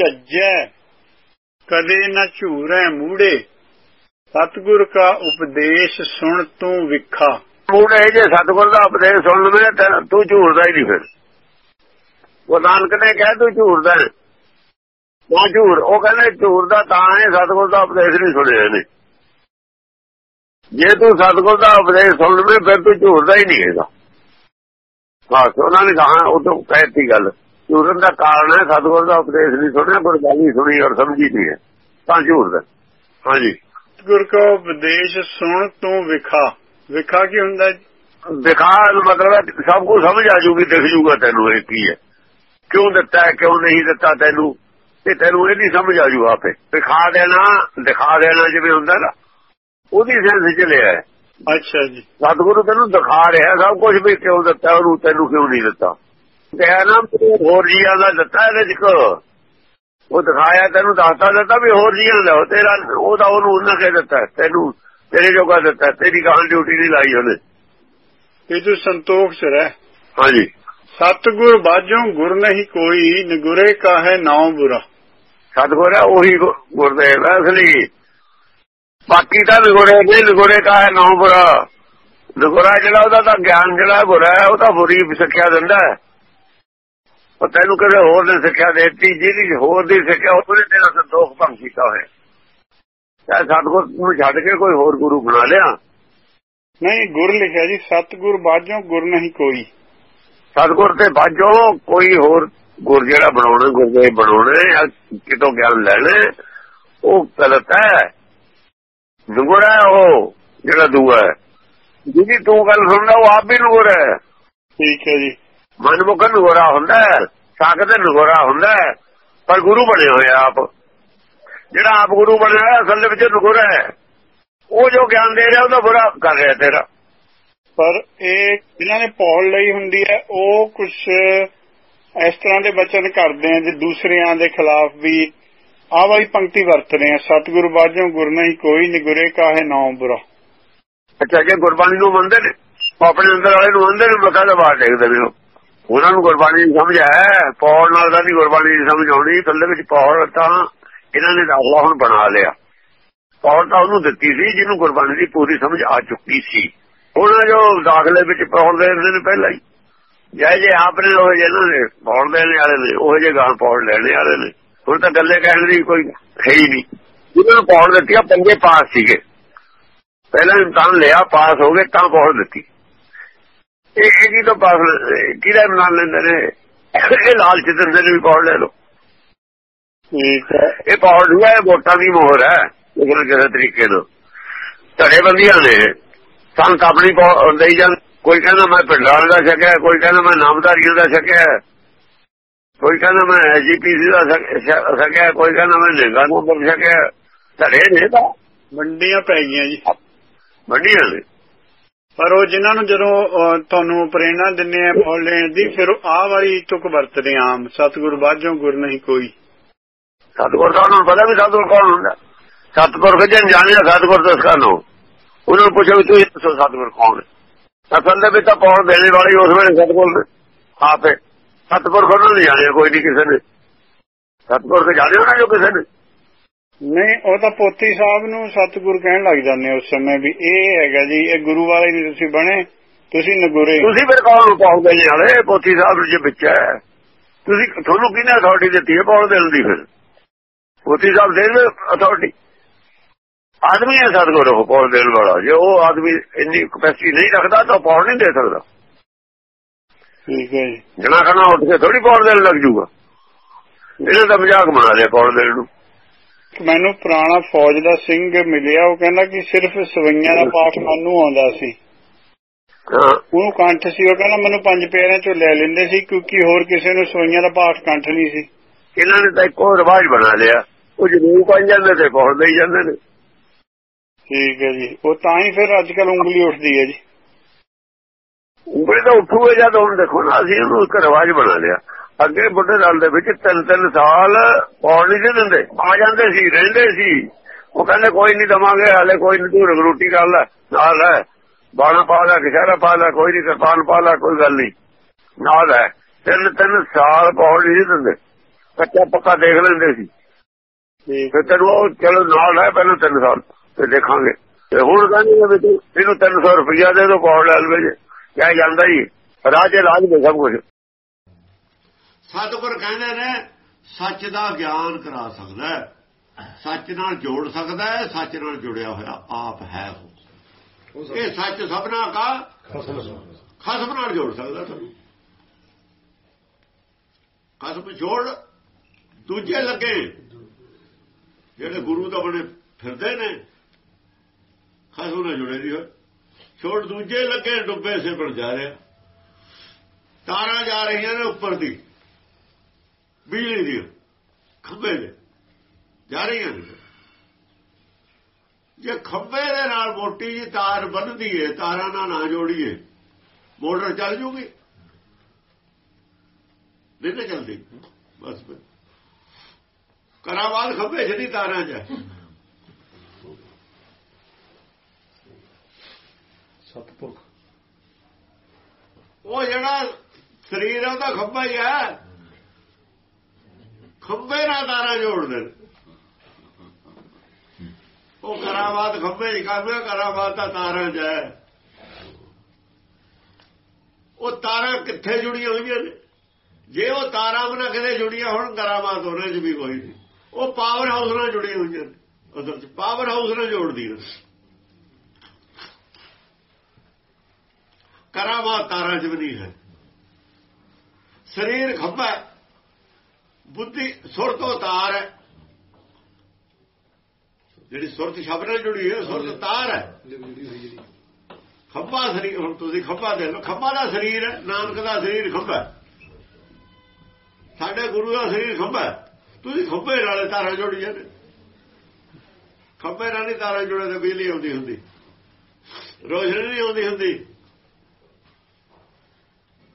ਝੱਜੈ। ਕਦੇ ਨਾ ਝੂਰੈ ਮੂੜੇ। ਸਤਗੁਰ ਕਾ ਉਪਦੇਸ਼ ਸੁਣ ਤੂੰ ਵਿਖਾ। ਮੂੜੇ ਜੇ ਸਤਗੁਰ ਦਾ ਉਪਦੇਸ਼ ਸੁਣ ਲਵੇਂ ਤਾਂ ਤੂੰ ਝੂਰਦਾ ਹੀ ਨਹੀਂ ਫਿਰ। ਉਹ ਨਾਨਕ ਨੇ ਕਹਿ ਤੂੰ ਝੂਰਦਾ ਹੈ। ਨਾ ਝੂਰ। ਉਹ ਕਹਿੰਦੇ ਝੂਰਦਾ ਤਾਂ ਹੈ ਸਤਗੁਰ ਦਾ ਉਪਦੇਸ਼ ਨਹੀਂ ਸੁਣਿਆ ਨੇ ਜੇ ਤੂੰ ਸਤਗੁਰ ਦਾ ਉਪਦੇਸ਼ ਸੁਣ ਲਵੇਂ, ਫਿਰ ਤੂੰ ਝੂਰਦਾ ਹੀ ਨਹੀਂ ਹੈਗਾ। ਬਸ, ਉਹਨਾਂ ਨੇ ਕਹਾ, ਉਹ ਤੋਂ ਕਹਿਤੀ ਗੱਲ। ਝੂਰਨ ਦਾ ਕਾਰਨ ਹੈ ਸਤਗੁਰ ਦਾ ਉਪਦੇਸ਼ ਨਹੀਂ ਸੁਣਿਆ ਗੁਰਬਾਣੀ ਸੁਣੀ ਔਰ ਸਮਝੀ ਨਹੀਂ ਹੈ। ਤਾਂ ਝੂਰਦਾ ਹਾਂਜੀ। ਸਤਗੁਰ ਕਾ ਉਪਦੇਸ਼ ਸੁਣ ਤੂੰ ਵਿਖਾ। ਵਿਖਾ ਕੀ ਹੁੰਦਾ? ਦਿਖਾ ਮਤਲਬ ਹੈ ਸਭ ਕੁਝ ਸਮਝ ਆ ਜੂਗੀ ਦਿਖ ਜੂਗਾ ਤੈਨੂੰ ਇਹ ਕੀ ਹੈ। ਕਿਉਂ ਦਿੱਤਾ ਕਿਉਂ ਨਹੀਂ ਦਿੱਤਾ ਤੈਨੂੰ? ਤੇ ਤੈਨੂੰ ਇਹ ਨਹੀਂ ਸਮਝ ਆ ਜੂ ਆਪੇ। ਦਿਖਾ ਦੇਣਾ ਦਿਖਾ ਦੇਣਾ ਜਿਵੇਂ ਹੁੰਦਾ ਨਾ ਉਹਦੀ ਸੈਂਸ ਚ ਲਿਆ। ਅੱਛਾ ਜੀ। ਸਤਿਗੁਰੂ ਤੈਨੂੰ ਦਿਖਾ ਰਿਹਾ ਸਭ ਕੁਝ ਵੀ ਕਿਉਂ ਦਿੱਤਾ ਉਹਨੂੰ ਤੈਨੂੰ ਕਿਉਂ ਨਹੀਂ ਦਿੱਤਾ? ਕਿਹਾ ਨਾ ਹੋਰ ਜੀਆਂ ਦਾ ਦਿੱਤਾ ਇਹਦੇ ਚ ਕੋ ਉਹ ਦਿਖਾਇਆ ਤੈਨੂੰ ਦੱਸਤਾ ਦਿੱਤਾ ਵੀ ਹੋਰ ਜੀਆਂ ਉਹ ਤੇਰਾ ਉਹਦਾ ਉਹਨੂੰ ਉਹਨਾਂ ਕੇ ਦਿੱਤਾ ਤੈਨੂੰ ਤੇਰੇ ਜੋਗਾ ਦਿੱਤਾ ਤੇਰੀ ਗਾਂ ਡਿਊਟੀ ਨਹੀਂ ਲਾਈ ਉਹਨੇ। ਇਹ ਤੂੰ ਸੰਤੋਖ ਚ ਰਹਿ। ਹਾਂਜੀ। ਸਤਗੁਰ ਬਾਝੋਂ ਗੁਰ ਨਹੀਂ ਕੋਈ ਨਿਗੁਰੇ ਕਾਹੇ ਨਾਉ ਬੁਰਾ। ਸਤਗੁਰ ਹੈ ਉਹੀ ਗੁਰਦੇਵ ਹੈ ਅਸਲੀ। ਬਾਕੀ ਤਾਂ ਨਿਗੁਰੇ ਨਹੀਂ ਨਿਗੁਰੇ ਕਾ ਹੈ ਨੌ ਬੁਰਾ। ਨਿਗੁਰਾ ਜਿਹੜਾ ਉਹਦਾ ਤਾਂ ਗਿਆਨ ਜਿਹੜਾ ਗੁਰਾ ਹੈ ਉਹ ਤਾਂ ਬੁਰੀ ਸਿੱਖਿਆ ਦਿੰਦਾ ਹੈ। ਉਹ ਤੈਨੂੰ ਕਿਸੇ ਹੋਰ ਨੇ ਸਿੱਖਿਆ ਦੇਤੀ ਜਿਹਦੀ ਹੋਰ ਦੀ ਸਿੱਖਿਆ ਉਹਨੇ ਤੇਰਾ ਸੰਤੋਖ ਭੰਗ ਕੀਤਾ ਹੋਇਆ। ਚਾਹੇ ਸਤਗੁਰ ਨੂੰ ਛੱਡ ਕੇ ਕੋਈ ਹੋਰ ਗੁਰੂ ਬਣਾ ਲਿਆ। ਨਹੀਂ ਗੁਰ ਲਿਖਿਆ ਜੀ ਸਤਗੁਰ ਬਾਝੋਂ ਗੁਰ ਨਹੀਂ ਕੋਈ। ਸਤਗੁਰ ਤੇ ਬਾਝੋ ਕੋਈ ਹੋਰ ਗੁਰ ਜਿਹੜਾ ਬਣਾਉਣਾ ਗੁਰਦੇ ਬਣਾਉਣੇ ਜਾਂ ਕਿਤੋਂ ਗਿਆਨ ਲੈਣਾ ਉਹ ਗਲਤ ਹੈ। ਨੁਗਰਾ ਹੈ ਉਹ ਜਿਹੜਾ ਦੂਆ ਹੈ। ਜਿਹਦੀ ਤੂੰ ਗੱਲ ਸੁਣਦਾ ਉਹ ਆਪ ਵੀ ਨੁਗਰਾ ਹੈ। ਠੀਕ ਹੈ ਜੀ। ਮਨਮੁਖ ਨੁਗਰਾ ਹੁੰਦਾ ਹੈ ਸਾਖਤ ਨੁਗਰਾ ਹੁੰਦਾ ਹੈ ਪਰ ਗੁਰੂ ਬਣੇ ਹੋਏ ਆ ਆਪ। ਜਿਹੜਾ ਆਪ ਗੁਰੂ ਬਣਿਆ ਅਸਲ ਦੇ ਵਿੱਚ ਨੁਗਰਾ ਹੈ। ਉਹ ਜੋ ਗਿਆਨ ਦੇ ਰਿਹਾ ਉਹਦਾ ਬੁਰਾ ਕਰ ਰਿਹਾ ਤੇਰਾ। ਪਰ ਇਹ ਜਿਨ੍ਹਾਂ ਨੇ ਪੌੜ ਲਈ ਹੁੰਦੀ ਹੈ ਉਹ ਕੁਝ ਇਸ ਤਰ੍ਹਾਂ ਦੇ ਬਚਨ ਕਰਦੇ ਆ ਜੇ ਦੂਸਰਿਆਂ ਦੇ ਖਿਲਾਫ ਵੀ ਆਹ ਵਾਲੀ ਪੰਕਤੀ ਵਰਤਦੇ ਆ ਸਤਿਗੁਰੂ ਬਾਝੋਂ ਗੁਰ ਨਹੀਂ ਕੋਈ ਨਿਗੁਰੇ ਕਾਹੇ ਨਾਉ ਬੁਰਾ। ਅੱਛਾ ਜੇ ਗੁਰਬਾਣੀ ਨੂੰ ਮੰਨਦੇ ਨੇ? ਆਪਣੇ ਅੰਦਰ ਵਾਲੇ ਨੂੰ ਮੰਨਦੇ ਨੇ ਮੱਕਾ ਦਾ ਬਾਹਰ ਦੇਖਦੇ ਨੇ। ਉਹਨਾਂ ਨੂੰ ਗੁਰਬਾਣੀ ਦੀ ਸਮਝ ਹੈ। ਪੌੜ ਨਾਲ ਤਾਂ ਨਹੀਂ ਗੁਰਬਾਣੀ ਦੀ ਸਮਝ ਆਉਣੀ ਥੱਲੇ ਵਿੱਚ ਪੌੜ ਤਾਂ ਇਹਨਾਂ ਨੇ ਦਾਖਲਾ ਹੁਣ ਬਣਾ ਲਿਆ। ਪੌੜ ਤਾਂ ਉਹਨੂੰ ਦਿੱਤੀ ਸੀ, ਜਿਹਨੂੰ ਗੁਰਬਾਣੀ ਦੀ ਪੂਰੀ ਸਮਝ ਆ ਚੁੱਕੀ ਸੀ। ਉਹਨਾਂ ਜੋ ਦਾਖਲੇ ਵਿੱਚ ਪੌੜ ਦੇ ਨੇ ਪਹਿਲਾਂ ਹੀ। ਜੈ ਜੇ ਆਪਨੇ ਉਹ ਜਿਹਨਾਂ ਨੇ, ਪੌੜ ਦੇਣ ਵਾਲੇ ਨੇ, ਉਹ ਜੇ ਗਾਂ ਪੌੜ ਲੈਣੇ ਵਾਲੇ ਨੇ। ਹੁਣ ਤਾਂ ਗੱਲੇ ਕਹਿਣ ਦੀ ਕੋਈ ਹੈ ਹੀ ਨਹੀਂ। ਜਿਹਨਾਂ ਨੂੰ ਪੌੜ ਦਿੱਤੀ ਆ ਪੰਜੇ ਪਾਸ ਸੀਗੇ। ਪਹਿਲਾਂ ਇਮਤਿਹਾਨ ਲਿਆ, ਪਾਸ ਹੋ ਗਏ, ਤਾਂ ਪੌੜ ਦਿੱਤੀ। ਇਹ ਕੀ ਤੋਂ ਪਾਸ ਕਿਹਦਾ ਇਮਤਿਹਾਨ ਲੈਂਦੇ ਨੇ? ਇਹ ਲਾਲਚ ਦਿੰਦੇ ਨੇ ਵੀ ਪੌੜ ਲੈ ਲਓ। ਠੀਕ ਹੈ। ਇਹ ਪੌੜ ਨਹੀਂ ਹੈ ਇਹ ਵੋਟਾਂ ਦੀ ਮੋਹਰ ਹੈ ਕਿਸੇ ਨਾ ਕਿਸੇ ਤਰੀਕੇ ਨਾਲ। ਧੜੇ ਬੰਦੀਆਂ ਨੇ। ਸੰਤ ਆਪਣੀ ਦੇਈ ਜਾਂ ਕੋਈ ਕਹਿੰਦਾ ਮੈਂ ਪਿੰਡਾਂ ਦਾ ਛਕਿਆ ਕੋਈ ਕਹਿੰਦਾ ਮੈਂ ਨਾਮਦਾਰੀ ਦਾ ਛਕਿਆ। ਕੋਈ ਕਹਿੰਦਾ ਮੈਂ ਐਜੀਪੀਸੀ ਦਾ ਛਕਿਆ ਕੋਈ ਕਹਿੰਦਾ ਮੈਂ ਨਿੰਗਾ ਨੰਬਰ ਛਕਿਆ। ਧੜੇ ਨੇ ਤਾਂ। ਵੰਡੀਆਂ ਪੈ ਗਈਆਂ ਜੀ। ਵੱਡੀਆਂ ਨੇ। ਪਰ ਉਹ ਜਿਨ੍ਹਾਂ ਨੂੰ ਜਦੋਂ ਤੁਹਾਨੂੰ ਪ੍ਰੇਰਣਾ ਦਿੰਨੇ ਆ ਪੌੜ ਲੈਣ ਦੀ ਫਿਰ ਉਹ ਆਹ ਵਾਲੀ ਤੁਕ ਵਰਤਦੇ ਆ ਆਮ। ਸਤਿਗੁਰੂ ਬਾਝੋਂ ਗੁਰ ਨਹੀਂ ਕੋਈ। ਸਤਗੁਰ ਦਾ ਉਹਨਾਂ ਨੂੰ ਪਤਾ ਵੀ ਸਤਗੁਰ ਕੌਣ ਹੁੰਦਾ? ਸਤਗੁਰ ਕੇ ਜਨ ਜਾਣਿਆ ਸਤਗੁਰ ਦਾ ਸਕਾ ਨੋ। ਉਹਨਾਂ ਨੂੰ ਪੁੱਛੋ ਤੂੰ ਇਹ ਦੱਸੋ ਸਤਗੁਰ ਕੌਣ ਹੈ। ਅਸਲ ਦੇ ਵਿੱਚ ਤਾਂ ਪੌਣ ਦੇਣੇ ਵਾਲੀ ਉਸ ਵੇਲੇ ਸਤਗੁਰ ਆਪੇ ਸਤਗੁਰ ਕੋਲ ਨਹੀਂ ਜਾਣਿਆ ਕੋਈ ਨਹੀਂ ਕਿਸੇ ਨੇ। ਸਤਗੁਰ ਕੇ ਜਾਣਿਆ ਨਾ ਜੋ ਕਿਸੇ ਨੇ। ਨਹੀਂ ਉਹ ਤਾਂ ਪੋਤੀ ਸਾਹਿਬ ਨੂੰ ਸਤਿਗੁਰ ਕਹਿਣ ਲੱਗ ਜਾਂਦੇ ਉਸ ਸਮੇਂ ਵੀ ਇਹ ਹੈਗਾ ਜੀ ਇਹ ਗੁਰੂ ਵਾਲੇ ਨਹੀਂ ਤੁਸੀਂ ਬਣੇ ਤੁਸੀਂ ਨਗੁਰੇ। ਤੁਸੀਂ ਫਿਰ ਕੌਣ ਨੂੰ ਪੌਣ ਦੇਣੇ ਵਾਲੇ ਪੋਥੀ ਸਾਹਿਬ ਦੇ ਵਿੱਚ ਹੈ। ਤੁਸੀਂ ਤੁਹਾਨੂੰ ਕਿਹਨੇ ਅਥਾਰਟੀ ਦਿੱਤੀ ਹੈ ਪੌਣ ਦੇਣ ਦੀ ਫਿਰ? ਪੋਥੀ ਸਾਹਿਬ ਦੇ ਅਥਾਰਟੀ ਆਦਮੀ ਹੈ ਸਤਗੁਰ ਉਹ ਪੌਣ ਦੇਣ ਵਾਲਾ। ਜੇ ਉਹ ਆਦਮੀ ਇੰਨੀ ਕਪੈਸਿਟੀ ਨਹੀਂ ਰੱਖਦਾ ਤਾਂ ਪੌਣ ਨਹੀਂ ਦੇ ਸਕਦਾ। ਠੀਕ ਹੈ ਜੀ। ਜਣਾ ਖਣਾ ਉੱਠ ਕੇ ਥੋੜੀ ਪੌਣ ਦੇਣ ਲੱਗ ਜੂਗਾ। ਇਹਨੇ ਤਾਂ ਮਜ਼ਾਕ ਬਣਾ ਲਿਆ ਪੌਣ ਦੇਣ ਨੂੰ। ਮੈਨੂੰ ਪੁਰਾਣਾ ਫੌਜ ਦਾ ਸਿੰਘ ਮਿਲਿਆ ਉਹ ਕਹਿੰਦਾ ਕਿ ਸਿਰਫ ਸਵਈਆਂ ਦਾ ਪਾਠ ਮੈਨੂੰ ਆਉਂਦਾ ਸੀ। ਹਾਂ। ਉਹਨੂੰ ਕੰਠ ਸੀ ਉਹ ਕਹਿੰਦਾ ਮੈਨੂੰ ਪੰਜ ਪਿਆਰਿਆਂ ਚੋਂ ਲੈ ਲੈਂਦੇ ਸੀ ਕਿਉਂਕਿ ਹੋਰ ਕਿਸੇ ਨੂੰ ਸਵਈਆਂ ਦਾ ਪਾਠ ਕੰਠ ਨਹੀਂ ਸੀ। ਇਹਨਾਂ ਨੇ ਤਾਂ ਇੱਕੋ ਰਿਵਾਜ ਬਣਾ ਲਿਆ ਉਹ ਜਨੂਨ ਪਾਈ ਜਾਂਦੇ ਤੇ ਪੌਣ ਦੇਈ ਜਾਂਦੇ ਨੇ। ਠੀਕ ਹੈ ਜੀ। ਉਹ ਤਾਂ ਹੀ ਫਿਰ ਅੱਜ ਕੱਲ ਉਂਗਲੀ ਉੱਠਦੀ ਹੈ ਜੀ। ਉਂਗਲੀ ਤਾਂ ਉੱਠੂਗੇ ਜਦ ਹੁਣ ਦੇਖੋ ਨਾ ਅਸੀਂ ਉਹਨੂੰ ਇੱਕ ਰਿਵਾਜ ਬਣਾ ਲਿਆ। ਅੱਗੇ ਬੁੱਢੇ ਦਲ ਦੇ ਵਿੱਚ ਤਿੰਨ ਤਿੰਨ ਸਾਲ ਪੌਣ ਨਹੀਂ ਸੀ ਦਿੰਦੇ। ਆ ਜਾਂਦੇ ਸੀ ਰਹਿੰਦੇ ਸੀ। ਉਹ ਕਹਿੰਦੇ ਕੋਈ ਨਹੀਂ ਦਵਾਂਗੇ ਹਾਲੇ ਕੋਈ ਨਹੀਂ ਤੂੰ ਰਗਰੂਟੀ ਕਰ ਲੈ। ਨਾਲ ਹੈ। ਬਾਣਾ ਪਾ ਲੈ ਕਿਸ਼ਾਰਾ ਪਾ ਲੈ ਕੋਈ ਨਹੀਂ ਕਿਰਪਾਨ ਪਾ ਲੈ ਕੋਈ ਗੱਲ ਨਹੀਂ। ਨਾਲ ਹੈ। ਤਿੰਨ ਤਿੰਨ ਸਾਲ ਪੌਣ ਨਹੀਂ ਦਿੰਦੇ। ਕੱਚਾ ਪੱਕਾ ਦੇਖ ਲੈਂਦੇ ਸੀ। ਫਿਰ ਤੈਨੂੰ ਉਹ ਚਲੋ ਨਾਲ ਹੈ ਪਹਿਲਾਂ 3 ਸਾਲ ਤੇ ਦੇਖਾਂਗੇ। ਤੇ ਹੁਣ ਕਹਿੰਦੇ ਵੀ ਤੂੰ ਇਹਨੂੰ 300 ਰੁਪਇਆ ਦੇ ਦੋ ਪੌੜ ਲੈ ਲਵੇ ਜੇ। ਕਿਆ ਜਾਂਦਾ ਹੀ ਰਾਜੇ ਰਾਜ ਦੇ ਸਭ ਕੁਝ ਸਤਿਗੁਰ ਕਹਿੰਦੇ ਨੇ ਸੱਚ ਦਾ ਗਿਆਨ ਕਰਾ ਸਕਦਾ ਹੈ। ਸੱਚ ਨਾਲ ਜੋੜ ਸਕਦਾ ਹੈ ਸੱਚ ਨਾਲ ਜੁੜਿਆ ਹੋਇਆ ਆਪ ਹੈ ਉਹ। ਇਹ ਸੱਚ ਸਭਨਾ ਕਾ ਖਸਮ ਨਾਲ ਜੋੜ ਸਕਦਾ। ਤੁਹਾਨੂੰ। ਖਸਮ ਜੋੜ ਦੂਜੇ ਲੱਗੇ। ਜਿਹੜੇ ਗੁਰੂ ਦਾ ਬਣੇ ਫਿਰਦੇ ਨੇ ਖਸਮ ਨਾਲ ਜੁੜੇ ਨਹੀਂ ਹੋਏ। ਛੋੜ ਦੂਜੇ ਲੱਗੇ ਡੁੱਬੇ ਸੇ ਬਣ ਜਾ ਰਿਹਾ। ਤਾਰਾਂ ਜਾ ਰਹੀਆਂ ਨੇ ਉੱਪਰ ਦੀ। ਬਿਜਲੀ ਦੀ ਖੰਭੇ ਦੇ ਜਾ ਰਹੀਆਂ ਨੇ। ਜੇ ਖੰਭੇ ਦੇ ਨਾਲ ਮੋਟੀ ਜੀ ਤਾਰ ਬੰਨਦੀ ਏ ਤਾਰਾਂ ਨਾਲ ਨਾ ਜੋੜੀਏ ਮੋਟਰ ਚੱਲ ਜੂਗੀ। ਨਹੀਂ ਤਾਂ ਚੱਲਦੀ। ਬਸ ਕਰਾਵਾਲ ਖੰਭੇ ਜਿਹੜੀ ਤਾਰਾਂ 'ਚ। ਸਤਪੁਰਖ। ਉਹ ਜਿਹੜਾ ਸਰੀਰ ਉਹਦਾ ਖੰਭਾ ਹੀ ਹੈ ਖੰਭੇ ਨਾਲ ਤਾਰਾਂ ਜੋੜਦੇ ਨੇ। ਉਹ ਕਰਾਵਾਤ ਖੰਭੇ ਨਹੀਂ ਕਰਦਾ ਕਰਾਵਾਤ ਤਾਂ ਤਾਰਾਂ 'ਚ ਹੈ। ਉਹ ਤਾਰਾਂ ਕਿੱਥੇ ਜੁੜੀਆਂ ਹੋਈਆਂ ਨੇ? ਜੇ ਉਹ ਤਾਰਾਂ ਬਣਾ ਕਿਤੇ ਜੁੜੀਆਂ ਹੁਣ ਕਰਾਵਾਤ ਉਹਨਾਂ 'ਚ ਵੀ ਕੋਈ ਨਹੀਂ। ਉਹ ਪਾਵਰ ਹਾਊਸ ਨਾਲ ਜੁੜੀਆਂ ਹੋਈਆਂ ਨੇ। ਅਸਲ 'ਚ ਪਾਵਰ ਹਾਊਸ ਨਾਲ ਜੋੜਦੀਆਂ ਕਰਾਮਾਤ ਤਾਰਾਂ 'ਚ ਵੀ ਨਹੀਂ ਹੈ। ਸਰੀਰ ਖੱਬਾ ਬੁੱਧੀ ਸੁਰ ਤੋਂ ਤਾਰ ਹੈ। ਜਿਹੜੀ ਸੁਰਤ ਸ਼ਬਦ ਨਾਲ ਜੁੜੀ ਹੈ ਸੁਰਤ ਤਾਰ ਹੈ। ਖੱਬਾ ਸਰੀਰ ਹੁਣ ਤੁਸੀਂ ਖੱਬਾ ਦੇ ਲਓ ਖੱਬਾ ਦਾ ਸਰੀਰ ਹੈ ਨਾਨਕ ਦਾ ਸਰੀਰ ਖੱਬਾ। ਸਾਡੇ ਗੁਰੂ ਦਾ ਸਰੀਰ ਖੱਬਾ। ਤੁਸੀਂ ਖੱਬੇ ਨਾਲੇ ਤਾਰਾਂ ਜੋੜੀ ਜਾਂਦੇ। ਖੱਬੇ ਨਾਲ ਤਾਰਾਂ ਜੁੜੇ ਤੇ ਬਿਜਲੀ ਆਉਂਦੀ ਹੁੰਦੀ। ਰੋਸ਼ਨੀ ਨਹੀਂ ਆਉਂਦੀ ਹੁੰਦੀ।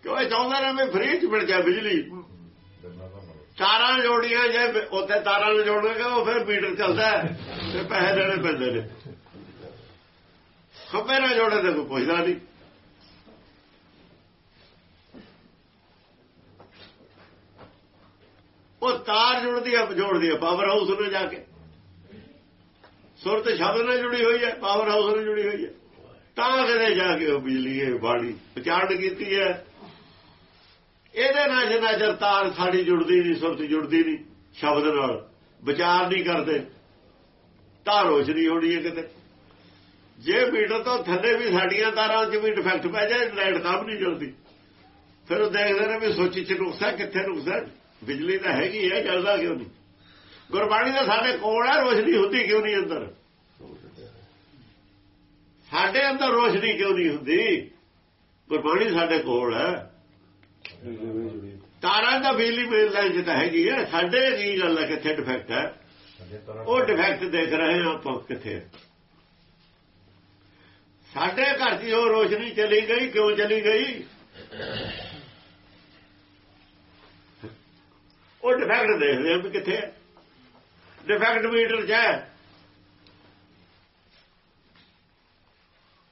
ਕਿਉਂ ਇਹ ਚਾਹੁੰਦਾ ਨੇ ਵੀ ਫ੍ਰੀ ਚ ਮਿਲ ਜਾ ਬਿਜਲੀ? ਤਾਰਾਂ ਜੋੜੀਆਂ ਜੇ ਉੱਥੇ ਤਾਰਾਂ ਨੂੰ ਜੋੜਨਗੇ, ਉਹ ਫਿਰ ਮੀਟਰ ਚੱਲਦਾ ਤੇ ਪੈਸੇ ਦੇਣੇ ਪੈਂਦੇ ਨੇ। ਖੱਬੇ ਨਾਲ ਜੋੜੇ ਤੇ ਕੋਈ ਪੁੱਛਦਾ ਨਹੀਂ ਉਹ ਤਾਰ ਜੁੜਦੀ ਆ, ਜੋੜਦੀ ਆ ਪਾਵਰ ਹਾਊਸ ਨੂੰ ਜਾ ਕੇ। ਸੁਰਤ ਸ਼ਬਦ ਨਾਲ ਜੁੜੀ ਹੋਈ ਹੈ ਪਾਵਰ ਹਾਊਸ ਨਾਲ ਜੁੜੀ ਹੋਈ ਹੈ। ਤਾਂ ਕਿਤੇ ਜਾ ਕੇ ਉਹ ਬਿਜਲੀ, ਇਹ ਬਾੜੀ ਵਿਚਾਰਨ ਕੀਤੀ ਹੈ। ਇਹਦੇ ਨਾਲ ਜਿੰਨਾ ਚਿਰ ਤਾਰ ਸਾਡੀ ਜੁੜਦੀ ਨਹੀਂ, ਸੁਰਤ ਜੁੜਦੀ ਨਹੀਂ, ਸ਼ਬਦ ਨਾਲ ਵਿਚਾਰ ਨਹੀਂ ਕਰਦੇ, ਤਾਂ ਰੋਸ਼ਨੀ ਹੋਣੀ ਹੈ ਕਿਤੇ। ਜੇ ਮੀਟਰ ਤੋਂ ਥੱਲੇ ਵੀ ਸਾਡੀਆਂ ਤਾਰਾਂ 'ਚ ਵੀ ਡਿਫੈਕਟ ਪੈ ਜਾਏ, ਲਾਈਟ ਕੰਮ ਨਹੀਂ ਜਲਦੀ। ਫਿਰ ਉਹ ਦੇਖਦੇ ਨੇ ਵੀ ਸੋਚੀ ਚ ਨੁਕਸਾ ਕਿੱਥੇ ਨੁਕਸਾ ਬਿਜਲੀ ਤਾਂ ਹੈਗੀ ਹੈ, ਜਲਦਾ ਕਿਉਂ ਨਹੀਂ? ਗੁਰਬਾਣੀ ਦਾ ਸਾਡੇ ਕੋਲ ਹੈ ਰੋਸ਼ਨੀ ਹੁੰਦੀ ਕਿਉਂ ਨਹੀਂ ਅੰਦਰ? ਸਾਡੇ ਅੰਦਰ ਰੋਸ਼ਨੀ ਕਿਉਂ ਨਹੀਂ ਹੁੰਦੀ? ਗੁਰਬਾਣੀ ਸਾਡੇ ਕੋਲ ਹੈ। ਤਾਰਾਂ ਦਾ ਬਿਜਲੀ ਮੇਲ ਲਾਈਨ ਤਾਂ ਹੈਗੀ ਹੈ ਸਾਡੇ ਕੀ ਗੱਲ ਹੈ ਕਿੱਥੇ ਡਿਫੈਕਟ ਹੈ ਉਹ ਡਿਫੈਕਟ ਦੇਖ ਰਹੇ ਹਾਂ ਆਪਾਂ ਕਿੱਥੇ ਸਾਡੇ ਘਰ 'ਚ ਉਹ ਰੋਸ਼ਨੀ ਚਲੀ ਗਈ ਕਿਉਂ ਚਲੀ ਗਈ? ਉਹ ਡਿਫੈਕਟ ਦੇਖਦੇ ਆ ਵੀ ਕਿੱਥੇ ਹੈ ਡਿਫੈਕਟ ਮੀਟਰ 'ਚ ਹੈ।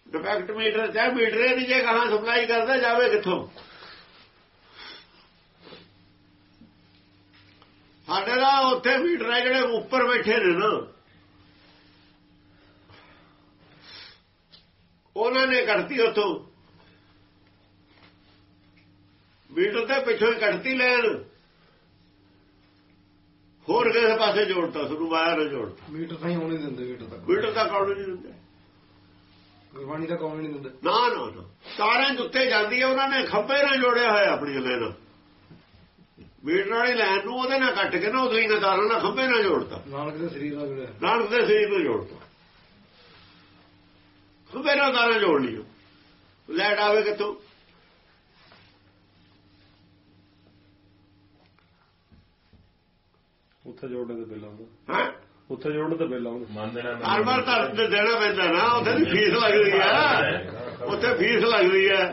ਡਿਫੈਕਟ ਮੀਟਰ 'ਚ ਹੈ ਮੀਟਰ ਇਹ ਨਹੀਂ ਜੇ ਕਹਾਂ ਸਪਲਾਈ ਕਰਦਾ ਜਾਵੇ ਕਿੱਥੋਂ? ਸਾਡੇ ਦਾ ਉੱਥੇ ਮੀਟਰ ਹੈ ਜਿਹੜੇ ਉੱਪਰ ਬੈਠੇ ਨੇ ਨਾ। ਉਹਨਾਂ ਨੇ ਕੱਢਤੀ ਉੱਥੋਂ। ਮੀਟਰ ਦੇ ਪਿੱਛੋਂ ਹੀ ਕੱਢਤੀ ਲੈਣ। ਹੋਰ ਕਿਸੇ ਪਾਸੇ ਜੋੜਤਾ ਤੁਹਾਨੂੰ ਵਾਇਆ ਨਾ ਜੋੜਤਾ ਮੀਟਰ ਤਾਂ ਹੀ ਆਉਣੇ ਦਿੰਦੇ ਮੀਟਰ ਤੱਕ। ਮੀਟਰ ਦਾ ਕੌਣ ਨਹੀਂ ਦਿੰਦੇ। ਗੁਰਬਾਣੀ ਦਾ ਕੌਣ ਨਹੀਂ ਦਿੰਦੇ। ਨਾ ਨਾ ਨਾ। ਤਾਰਾਂ ਦੇ ਉੱਤੇ ਜਾਂਦੀ ਹੈ ਉਹਨਾਂ ਨੇ ਖੱਬੇ ਨਾਲ ਜੋੜਿਆ ਹੋਇਆ ਆਪਣੀ ਲੈਣ। ਮੀਟਰ ਵਾਲੀ ਲਾਈਨ ਨੂੰ ਉਹਦੇ ਨਾਲ ਕੱਟ ਕੇ ਨਾ ਉਦੋਂ ਹੀ ਨਾ ਤਾਰਾਂ ਨਾਲ ਖੱਬੇ ਨਾਲ ਜੋੜਤਾ। ਨਾਨਕ ਦੇ ਸਰੀਰ ਨਾਲ ਜੁੜਿਆ। ਨਾਨਕ ਦੇ ਸਰੀਰ ਨੂੰ ਜੋੜਤਾ। ਖੱਬੇ ਨਾਲ ਤਾਰਾਂ ਜੋੜ ਲਿਓ। ਲੈਟ ਆਵੇ ਕਿੱਥੋਂ? ਉੱਥੇ ਜੋੜਨ ਤੇ ਬਿੱਲ ਆਉਂਦਾ। ਹੈ? ਉੱਥੇ ਜੋੜਨ ਤੇ ਬਿੱਲ ਆਉਂਦਾ। ਮੰਨ ਦੇਣਾ ਹਰ ਵਾਰ ਤਾਂ ਤੇ ਦੇਣਾ ਪੈਂਦਾ ਨਾ ਉੱਥੇ ਦੀ ਫੀਸ ਲੱਗਦੀ ਹੈ ਉੱਥੇ ਫੀਸ ਲੱਗਦੀ ਹੈ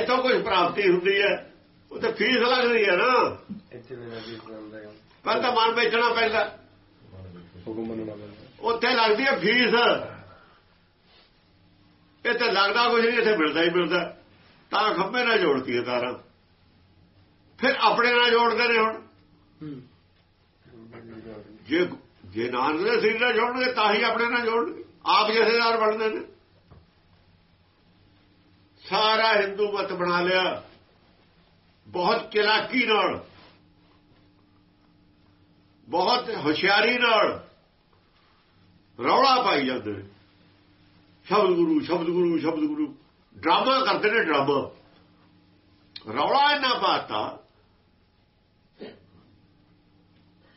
ਇੱਥੋਂ ਕੁਝ ਪ੍ਰਾਪਤੀ ਹੁੰਦੀ ਹੈ। ਉੱਥੇ ਫੀਸ ਲੱਗਦੀ ਹੈ ਨਾ। ਇੱਥੇ ਮੇਰਾ ਆਉਂਦਾ ਹੈ ਪਰ ਤਾਂ ਮਨ ਵੇਚਣਾ ਪੈਂਦਾ। ਹੁਕਮ ਮੰਨਣਾ ਪੈਂਦਾ। ਉੱਥੇ ਲੱਗਦੀ ਹੈ ਫੀਸ। ਇੱਥੇ ਲੱਗਦਾ ਕੁਝ ਨਹੀਂ ਇੱਥੇ ਮਿਲਦਾ ਹੀ ਮਿਲਦਾ। ਤਾਂ ਖੱਬੇ ਨਾਲ ਜੋੜਤੀ ਹੈ ਤਾਰਾਂ। ਫਿਰ ਆਪਣੇ ਨਾਲ ਜੋੜਦੇ ਨੇ ਹੁਣ। ਜੇ ਜੇ ਨਾਨਕ ਦੇ ਸਰੀਰ ਨਾਲ ਜੋੜਨਗੇ ਤਾਂ ਹੀ ਆਪਣੇ ਨਾਲ ਜੋੜਨਗੇ। ਆਪ ਜਥੇਦਾਰ ਬਣਦੇ ਨੇ। ਸਾਰਾ ਹਿੰਦੂ ਮਤ ਬਣਾ ਲਿਆ। ਬਹੁਤ ਚਲਾਕੀ ਨਾਲ, ਬਹੁਤ ਹੁਸ਼ਿਆਰੀ ਨਾਲ ਰੌਲਾ ਪਾਈ ਜਾਂਦੇ ਨੇ। ਸ਼ਬਦ ਗੁਰੂ ਸ਼ਬਦ ਗੁਰੂ ਸ਼ਬਦ ਗੁਰੂ। ਡਰਾਮਾ ਕਰਦੇ ਨੇ ਡਰਾਮਾ। ਰੌਲਾ ਇੰਨਾ ਪਾਤਾ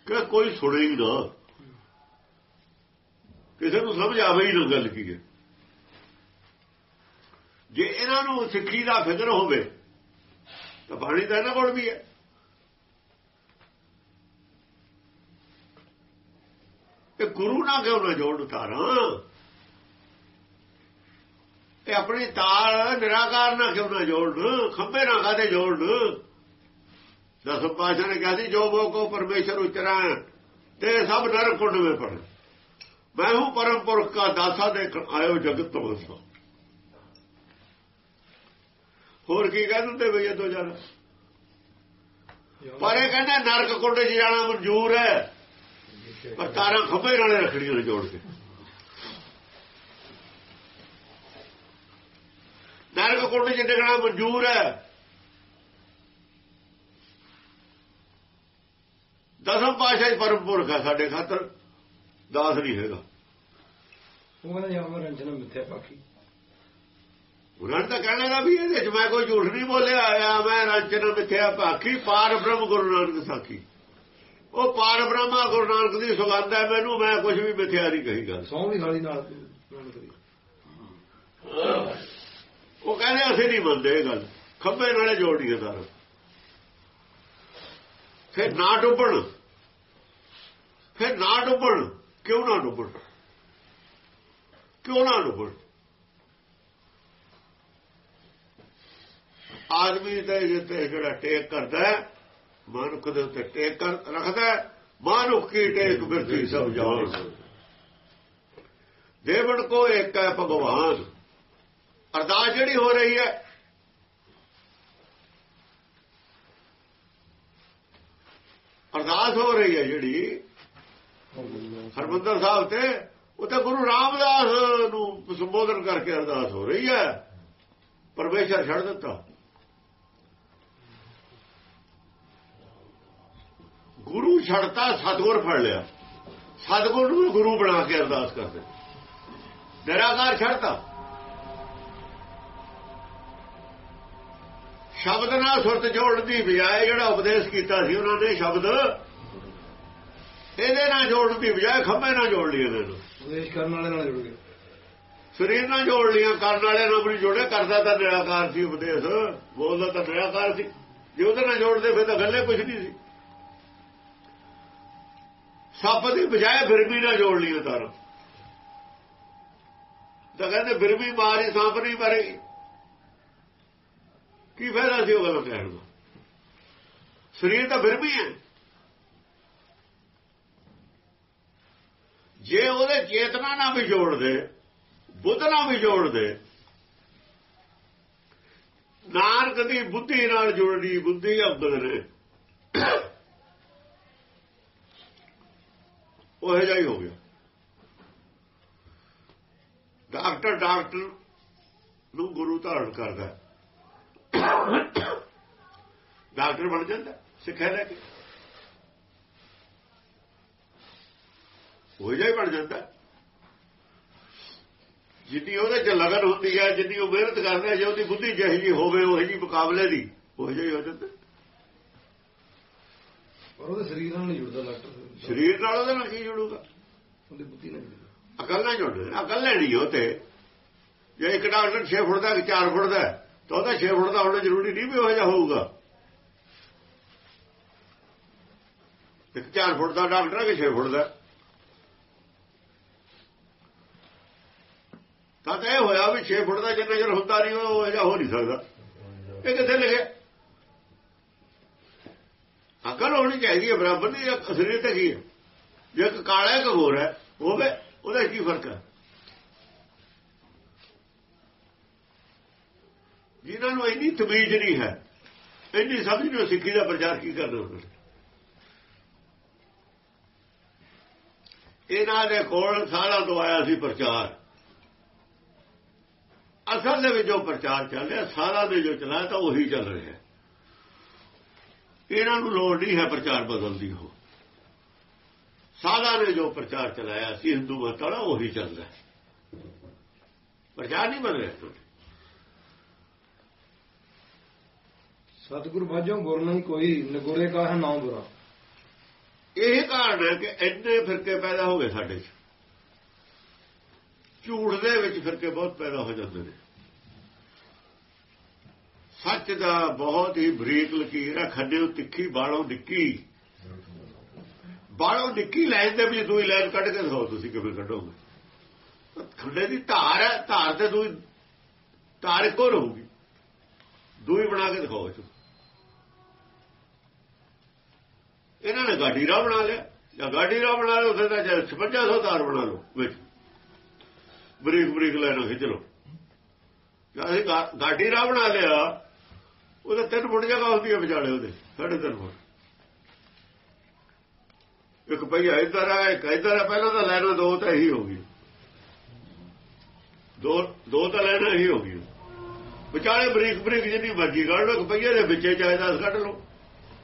ਕਿ ਕੋਈ ਸੁਣੇ ਹੀ ਨਾ। ਕਿਸੇ ਨੂੰ ਸਮਝ ਆਵੇ ਹੀ ਨਾ ਗੱਲ ਕੀ ਹੈ। ਜੇ ਇਹਨਾਂ ਨੂੰ ਸਿੱਖੀ ਦਾ ਫਿਕਰ ਹੋਵੇ ਤਾਂ ਬਾਣੀ ਤਾਂ ਇਹਨਾਂ ਕੋਲ ਵੀ ਹੈ। ਇਹ ਗੁਰੂ ਨਾਲ ਕਿਉਂ ਨਾ ਜੋੜ ਉਤਾਰਾਂ? ਇਹ ਆਪਣੀ ਤਾਲ ਨਿਰਾਕਾਰ ਨਾਲ ਕਿਉਂ ਨਾ ਜੋੜ ਖੰਭੇ ਨਾਲ ਕਾਦੇ ਜੋੜ ਦਸ ਪਾਸ਼ਾ ਨੇ ਕਿਹਾ ਸੀ, ਜੋ ਬੋ ਕੋ ਪਰਮੇਸ਼ਰ ਉਚਰਾ, ਤੇ ਸਭ ਨਰ ਕੁੰਡ ਵਿੱਚ ਪੜ ਮੈਂ ਹੂੰ ਪਰਮ ਪੁਰਖ ਦਾ ਦਾਸਾ ਦੇ ਆਇਓ ਜਗਤ ਤੋਂ ਵਸੋ ਹੋਰ ਕੀ ਕਹਿ ਦਿੰਦੇ ਬਈ ਤੋਂ ਜਾਣਾ? ਪਰ ਇਹ ਕਹਿੰਦਾ ਨਰਕ ਕੁੰਡ 'ਚ ਜਾਣਾ ਮਨਜ਼ੂਰ ਹੈ। ਪਰ ਤਾਰਾਂ ਖੱਬੇ ਨਾਲੇ ਰੱਖਣੀਆਂ ਨੇ ਜੋੜ ਕੇ। ਨਰਕ ਕੁੰਡ 'ਚ ਡਿੱਗਣਾ ਮਨਜ਼ੂਰ ਹੈ। ਦਸਮ ਪਾਸ਼ਾ ਪਰਮ ਪੁਰਖ ਹੈ ਸਾਡੇ ਖਾਤਰ, ਦਾਸ ਨਹੀਂ ਹੈਗਾ। ਉਹ ਕਹਿੰਦਾ ਜਾਂ ਰੰਜਨ ਮਿੱਥਿਆ ਪਾਖੀ। ਉਹਨਾਂ ਨੇ ਤਾਂ ਕਹਿਣਾ ਦਾ ਵੀ ਇਹਦੇ ਚ ਮੈਂ ਕੋਈ ਝੂਠ ਨਹੀਂ ਬੋਲਿਆ ਆ ਮੈਂ ਰੰਜਨ ਮਿੱਥਿਆ ਭਾਖੀ ਪਾਰ ਬ੍ਰਹਮ ਗੁਰੂ ਨਾਨਕ ਸਾਖੀ। ਉਹ ਪਾਰ ਬ੍ਰਹਮਾ ਗੁਰੂ ਨਾਨਕ ਦੀ ਸੁਗੰਧ ਹੈ ਮੈਨੂੰ ਮੈਂ ਕੁਝ ਵੀ ਮਿੱਥਿਆ ਨਹੀਂ ਕਹੀ ਗੱਲ। ਸੌਂ ਵੀ ਖਾਲੀ ਨਾਲ ਉਹ ਕਹਿੰਦੇ ਅਸੀਂ ਨਹੀਂ ਮੰਨਦੇ ਇਹ ਗੱਲ। ਖੱਬੇ ਨਾਲੇ ਜੋੜੀਏ ਸਾਰਾ। ਫਿਰ ਨਾ ਡੁੱਬਣ। ਫਿਰ ਨਾ ਡੁੱਬਣ ਕਿਉਂ ਨਾ ਡੁੱਬਣ? ਕਿਉਂ ਨਾ ਡੁੱਬਣ? ਆਦਮੀ ਤੇ ਜਿੱਤੇ ਜਿਹੜਾ ਟੇਕ ਕਰਦਾ ਹੈ, ਮਨੁੱਖ ਦੇ ਉੱਤੇ ਟੇਕ ਕਰ ਰੱਖਦਾ ਹੈ, ਮਨੁੱਖ ਕੀ ਟੇਕ ਬਿਰਤੀ ਸਭ ਜਾਣ ਦੇਵਨ ਕੋ ਇੱਕ ਹੈ ਭਗਵਾਨ। ਅਰਦਾਸ ਜਿਹੜੀ ਹੋ ਰਹੀ ਹੈ ਅਰਦਾਸ ਹੋ ਰਹੀ ਹੈ ਜਿਹੜੀ ਹਰਮੰਦਰ ਸਾਹਿਬ ਤੇ ਉਹ ਤਾਂ ਗੁਰੂ ਰਾਮਦਾਸ ਨੂੰ ਸੰਬੋਧਨ ਕਰਕੇ ਅਰਦਾਸ ਹੋ ਰਹੀ ਹੈ। ਪਰਮੇਸ਼ਰ ਛੱਡ ਦਿੱਤਾ। ਗੁਰੂ ਛੱਡਤਾ ਸਤਗੁਰ ਫੜ ਲਿਆ। ਸਤਗੁਰ ਨੂੰ ਗੁਰੂ ਬਣਾ ਕੇ ਅਰਦਾਸ ਕਰਦੇ। ਨਿਰਾਕਾਰ ਛੱਡਤਾ। ਸ਼ਬਦ ਨਾਲ ਸੁਰਤ ਜੋੜਨ ਦੀ ਬਜਾਏ ਜਿਹੜਾ ਉਪਦੇਸ਼ ਕੀਤਾ ਸੀ ਉਹਨਾਂ ਨੇ ਸ਼ਬਦ ਇਹਦੇ ਨਾਲ ਜੋੜਨ ਦੀ ਬਜਾਏ ਖੰਭੇ ਨਾਲ ਜੋੜ ਲਈ ਇਹਨਾਂ ਨੂੰ। ਉਪਦੇਸ਼ ਕਰਨ ਵਾਲੇ ਨਾਲ ਜੁੜ ਗਏ। ਸਰੀਰ ਨਾਲ ਜੋੜ ਲਿਆ ਕਰਨ ਵਾਲੇ ਨਾਲ ਵੀ ਜੋੜੇ ਕਰਦਾ ਤਾਂ ਨਿਰਾਕਾਰ ਸੀ ਉਪਦੇਸ਼ ਬੋਲਦਾ ਤਾਂ ਨਿਰਾਕਾਰ ਸੀ। ਜੇ ਉਹਦੇ ਨਾਲ ਜੋੜਦੇ ਫਿਰ ਤਾਂ ਗੱਲੇ ਕੁਝ ਨਹੀਂ ਸੀ। ਸੱਪ ਦੀ ਬਜਾਏ ਬਿਰਬੀ ਨਾਲ ਜੋੜ ਲਈ ਤਾਰ ਤਾਂ ਕਹਿੰਦੇ ਬਿਰਬੀ ਮਾਰੀ, ਸੱਪ ਨਹੀਂ ਮਰੇਗੀ ਕੀ ਫਾਇਦਾ ਸੀ ਉਹ ਗੱਲ ਕਹਿਣ ਦਾ? ਸਰੀਰ ਤਾਂ ਬਿਰਬੀ ਹੈ। ਜੇ ਉਹਦੇ ਚੇਤਨਾ ਨਾਲ ਵੀ ਜੋੜਦੇ ਬੁੱਧ ਨਾਲ ਵੀ ਜੋੜਦੇ ਨਾਨਕ ਦੀ ਬੁੱਧੀ ਨਾਲ ਜੁੜਦੀ, ਬੁੱਧੀ ਅਬਦ ਨੇ। ਉਹ ਜਿਹਾ ਹੀ ਹੋ ਗਿਆ। ਡਾਕਟਰ ਡਾਕਟਰ ਨੂੰ ਗੁਰੂ ਧਾਰਨ ਕਰਦਾ ਡਾਕਟਰ ਬਣ ਜਾਂਦਾ, ਸਿੱਖਿਆ ਲੈ ਕੇ। ਉਹ ਜਿਹਾ ਹੀ ਬਣ ਜਾਂਦਾ। ਜਿੰਨੀ ਉਹਦੇ ਚ ਲਗਨ ਹੁੰਦੀ ਹੈ, ਜਿੰਨੀ ਉਹ ਮਿਹਨਤ ਕਰਦਾ ਜੇ ਉਹਦੀ ਬੁੱਧੀ ਜਿਹੀ ਜੀ ਹੋਵੇ, ਉਹ ਜੀ ਮੁਕਾਬਲੇ ਦੀ, ਉਹ ਜਿਹਾ ਹੀ ਹੋ ਜਾਂਦਾ। ਪਰ ਉਹਦੇ ਸਰੀਰ ਨਾਲ ਨਹੀਂ ਜੁੜਦਾ ਡਾਕਟਰ। ਸਰੀਰ ਨਾਲ ਉਹਦੇ ਨਾਲ ਕੀ ਜੁੜੂਗਾ? ਉਹਦੀ ਬੁੱਧੀ ਨਾਲ ਅਕਲ ਨਾਲ ਜੁੜਦਾ ਅਕਲ ਲੈਣੀ ਉਹ ਤੇ ਜੇ ਇੱਕ ਡਾਕਟਰ 6 ਫੁੱਟ ਦਾ ਕਿ 4 ਫੁੱਟ ਦਾ ਤਾਂ ਉਹਦਾ 6 ਫੁੱਟ ਦਾ ਹੋਣਾ ਜ਼ਰੂਰੀ ਨਹੀਂ ਵੀ ਉਹ ਜਿਹਾ ਹੋਊਗਾ। ਇੱਕ 4 ਫੁੱਟ ਦਾ ਡਾਕਟਰ ਹੈ ਕਿ 6 ਫੁੱਟ ਦਾ? ਤਾਂ ਤਾਂ ਇਹ ਹੋਇਆ ਵੀ 6 ਫੁੱਟ ਦਾ ਜਿੰਨਾ ਚਿਰ ਹੁੰਦਾ ਨਹੀਂ ਉਹ ਜਿਹਾ ਹੋ ਨਹੀਂ ਸਕਦਾ। ਇਹ ਕਿੱਥੇ ਲਿਖਿਆ? ਅਕਲ ਹੋਣੀ ਚਾਹੀਦੀ ਹੈ ਬਰਾਬਰ ਦੀ ਅਸਲੀ ਕੀ ਹੈ? ਜੇ ਇੱਕ ਕਾਲਾ ਇੱਕ ਹੋਰ ਹੈ ਹੋਵੇ ਉਹਦਾ ਕੀ ਫ਼ਰਕ ਹੈ? ਜਿਹਨਾਂ ਨੂੰ ਇੰਨੀ ਤਮੀਜ਼ ਨਹੀਂ ਹੈ, ਇੰਨੀ ਸਮਝ ਨਹੀਂ ਸਿੱਖੀ ਦਾ ਪ੍ਰਚਾਰ ਕੀ ਕਰਦੇ ਉਹਨਾਂ ਇਹਨਾਂ ਦੇ ਕੋਲ ਸਾਰਾ ਤੋਂ ਆਇਆ ਸੀ ਪ੍ਰਚਾਰ। ਅਸਲ ਦੇ ਵਿੱਚ ਜੋ ਪ੍ਰਚਾਰ ਚੱਲ ਰਿਹਾ, ਸਾਰਾ ਦੇ ਜੋ ਚਲਾਇਆ ਤਾਂ ਉਹੀ ਚੱਲ ਰਿਹਾ। ਇਹਨਾਂ ਨੂੰ ਲੋੜ ਨਹੀਂ ਹੈ ਪ੍ਰਚਾਰ ਬਦਲਦੀ ਹੋ ਸਾਦਾ ਨੇ ਜੋ ਪ੍ਰਚਾਰ ਚਲਾਇਆ ਸੀ ਹਿੰਦੂ ਮਤ ਵਾਲਾ ਉਹੀ ਚੱਲਦਾ ਹੈ। ਪ੍ਰਚਾਰ ਨਹੀਂ ਬਦਲ ਰਿਹਾ ਸਤਿਗੁਰ ਬਾਝੋਂ ਗੁਰ ਨਹੀਂ ਕੋਈ ਨਗੁਰੇ ਕਾ ਹੈ ਨਾਮ ਬੁਰਾ। ਇਹ ਕਾਰਨ ਹੈ ਕਿ ਇੰਨੇ ਫਿਰਕੇ ਪੈਦਾ ਹੋ ਗਏ ਸਾਡੇ 'ਚ। ਝੂਠ ਦੇ ਵਿੱਚ ਫਿਰਕੇ ਬਹੁਤ ਪੈਦਾ ਹੋ ਜਾਂਦੇ ਨੇ। ਸੱਚ ਦਾ ਬਹੁਤ ਹੀ ਬਰੀਕ ਲਕੀਰ ਹੈ ਖੱਡੇ ਤਿੱਖੀ ਬਾਲੋਂ ਨਿੱਕੀ। ਬਾਲੋਂ ਨਿੱਕੀ ਲਾਈਨ ਦੇ ਵਿੱਚ ਦੂਈ ਲਾਈਨ ਕੱਢ ਕੇ ਦਿਖਾਓ ਤੁਸੀਂ ਕਿਵੇਂ ਕੱਢੋਗੇ। ਖੱਡੇ ਦੀ ਧਾਰ ਹੈ ਧਾਰ ਤੇ ਦੂਈ, ਧਾਰ ਇੱਕੋ ਰਹੂਗੀ। ਦੂਈ ਬਣਾ ਕੇ ਦਿਖਾਓ ਇਹ ਇਹਨਾਂ ਨੇ ਗਾਡੀ ਰਾਹ ਬਣਾ ਲਿਆ। ਜਾਂ ਗਾਡੀ ਰਾਹ ਬਣਾ ਲਓ ਫਿਰ ਤਾਂ ਚਾਹੇ 5600 ਤਾਰ ਬਣਾ ਲਓ ਵਿੱਚ। ਬਰੀਕ ਬਰੀਕ ਲੈਣਾ ਖਿੱਚ ਲਓ। ਜਾਂ ਅਸੀਂ ਗਾਡੀ ਰਾਹ ਬਣਾ ਲਿਆ। ਉਹਦੇ ਤਿੰਨ ਫੁੱਟ ਜਗ੍ਹਾ ਹੁੰਦੀ ਹੈ ਵਿਚਾਲੇ ਉਹਦੇ ਸਾਢੇ ਤਿੰਨ ਫੁੱਟ। ਇੱਕ ਪਈਆ ਇੱਧਰ ਆ ਇੱਕ ਇੱਧਰ ਆ ਪਹਿਲਾਂ ਤਾਂ ਲੈਣਾ ਦੋ ਤਾਂ ਇਹੀ ਹੋ ਗਈ। ਦੋ ਦੋ ਤਾਂ ਲੈਣਾ ਹੀ ਹੋ ਗਈ। ਵਿਚਾਲੇ ਬਰੀਕ ਬਰੀਕ ਜਿੰਨੀ ਮਰਜ਼ੀ ਕੱਢ ਇੱਕ ਪਈਏ ਦੇ ਵਿੱਚੇ ਚਾਹੇ ਦਸ ਕੱਢ ਲਓ।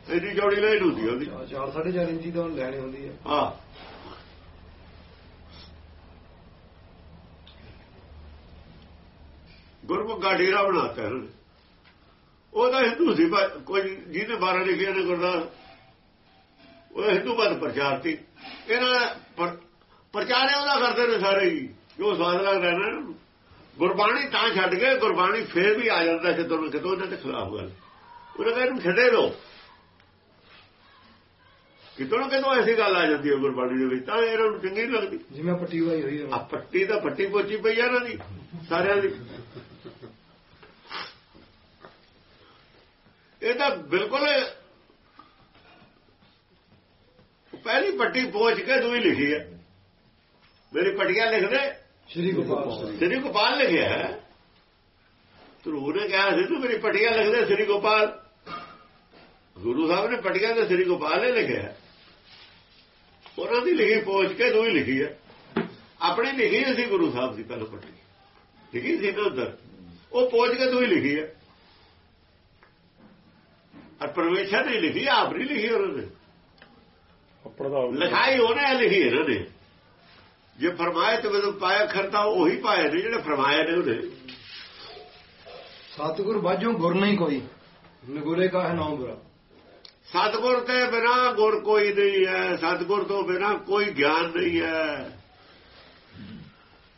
ਇੰਨੀ ਚੌੜੀ ਲਾਈਨ ਹੁੰਦੀ ਉਹਦੀ। ਚਾਰ ਸਾਢੇ ਚਾਰ ਇੰਚੀ ਤਾਂ ਲੈਣੀ ਹੁੰਦੀ ਹੈ ਹਾਂ। ਗੁਰਮੁਖ ਗਾਡੀਰਾ ਬਣਾਤਾ ਨੇ ਉਹਦਾ ਹਿੰਦੂ ਸੀ ਪਰ ਕੋਈ ਜਿਹਨੇ ਬਾਰਾਂ ਲਿਖਿਆ ਨੇ ਗੁਰਦਾਸ ਉਹ ਹਿੰਦੂ ਮਤ ਪ੍ਰਚਾਰ ਸੀ ਇਹਨਾਂ ਪ੍ਰਚਾਰ ਉਹਦਾ ਕਰਦੇ ਨੇ ਸਾਰੇ ਹੀ। ਜੋ ਸਵਾਦ ਲੱਗਦਾ ਇਹਨਾਂ ਨੂੰ ਗੁਰਬਾਣੀ ਤਾਂ ਛੱਡ ਕੇ ਗੁਰਬਾਣੀ ਫੇਰ ਵੀ ਆ ਜਾਂਦਾ ਕਿਤੋਂ ਨਾ ਕਿਤੋਂ ਇਹਨਾਂ ਦੇ ਖਿਲਾਫ ਗੱਲ। ਉਹਨਾਂ ਕਹਿੰਦੇ ਛੱਡੇ ਲੋ ਕਿਤੋਂ ਨਾ ਕਿਤੋਂ ਐਸੀ ਗੱਲ ਆ ਜਾਂਦੀ ਹੈ ਗੁਰਬਾਣੀ ਦੇ ਵਿੱਚ ਤਾਂ ਇਹਨਾਂ ਨੂੰ ਚੰਗੀ ਨਹੀਂ ਲੱਗਦੀ। ਜਿਵੇਂ ਪੱਟੀ ਵਾਈ ਹੋਈ ਆ ਪੱਟੀ ਤਾਂ ਪੱਟੀ ਪੋਚੀ ਪਈ ਆ ਇਹਨਾਂ ਦੀ ਸਾਰਿਆਂ ਦੀ। ਇਹ ਤਾਂ ਬਿਲਕੁਲ ਪਹਿਲੀ ਪੱਟੀ ਪੋਚ ਕੇ ਦੂਈ ਲਿਖੀ ਹੈ। ਮੇਰੀ ਪੱਟੀਆਂ ਲਿਖਦੇ। ਸ਼੍ਰੀ ਗੋਪਾਲ ਸ੍ਰੀ। ਗੋਪਾਲ ਲਿਖਿਆ ਹੈ। ਧਰੂ ਨੇ ਕਿਹਾ ਸੀ ਤੂੰ ਮੇਰੀ ਪੱਟੀਆਂ ਲਿਖਦੇ ਸ੍ਰੀ ਗੋਪਾਲ। ਗੁਰੂ ਸਾਹਿਬ ਨੇ ਪੱਟੀਆਂ ਤੇ ਸ੍ਰੀ ਗੋਪਾਲ ਨੇ ਲਿਖਿਆ। ਉਹਨਾਂ ਦੀ ਲਿਖੀ ਪੋਚ ਕੇ ਦੂਈ ਲਿਖੀ ਹੈ। ਆਪਣੀ ਲਿਖੀ ਸੀ ਗੁਰੂ ਸਾਹਿਬ ਦੀ ਪਹਿਲਾਂ ਪੱਟੀ ਲਿਖੀ ਸੀ ਉੱਧਰ। ਉਹ ਪੋਚ ਕੇ ਦੂਈ ਲਿਖੀ ਹੈ। ਔਰ ਪਰਮੇਸ਼ਰ ਨੇ ਲਿਖੀ ਆਪ ਨਹੀਂ ਲਿਖੀ ਉਹਨਾਂ ਨੇ। ਲਿਖਾਈ ਉਹਨੇ ਲਿਖੀ ਇਹਨਾਂ ਨੇ। ਜੇ ਫਰਮਾਏ ਤੇ ਮੈਨੂੰ ਪਾਇਆ ਖਰਤਾ ਉਹੀ ਪਾਏ ਨੇ ਜਿਹੜੇ ਫਰਮਾਏ ਨੇ ਉਹਨੇ ਸਤਿਗੁਰ ਬਾਝੋਂ ਗੁਰ ਨਹੀਂ ਕੋਈ। ਨਗੁਰੇ ਕਾ ਹੈ ਨਾਮ ਬੁਰਾ। ਸਤਗੁਰ ਤੇ ਬਿਨਾ ਗੁਰ ਕੋਈ ਨਹੀਂ ਹੈ। ਸਤਗੁਰ ਤੋਂ ਬਿਨਾ ਕੋਈ ਗਿਆਨ ਨਹੀਂ ਹੈ।